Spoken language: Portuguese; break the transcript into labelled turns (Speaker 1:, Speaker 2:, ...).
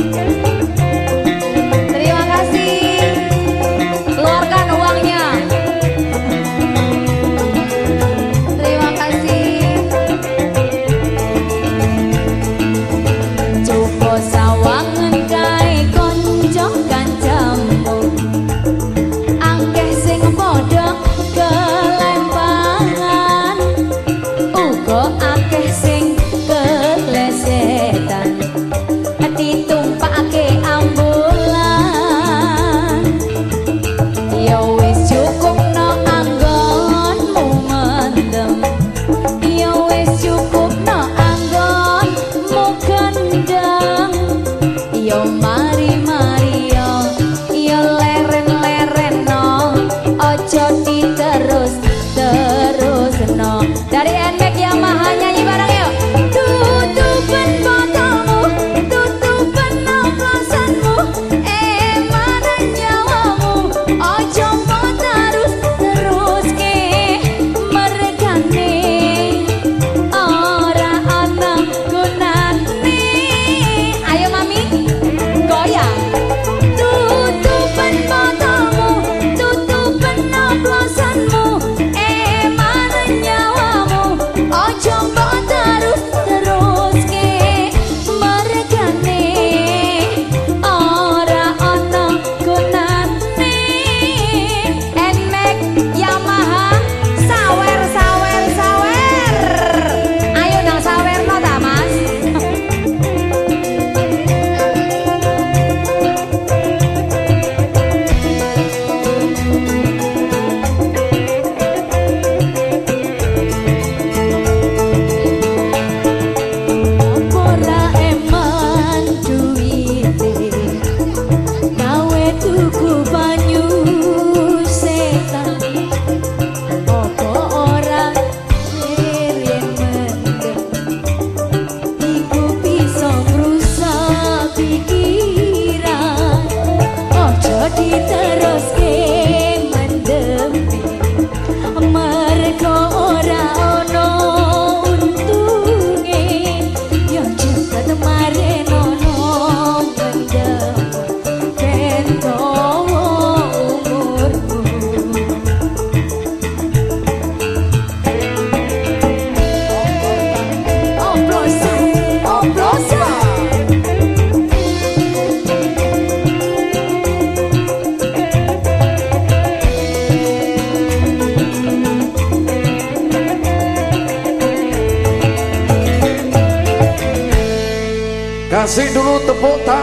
Speaker 1: Thank you. botar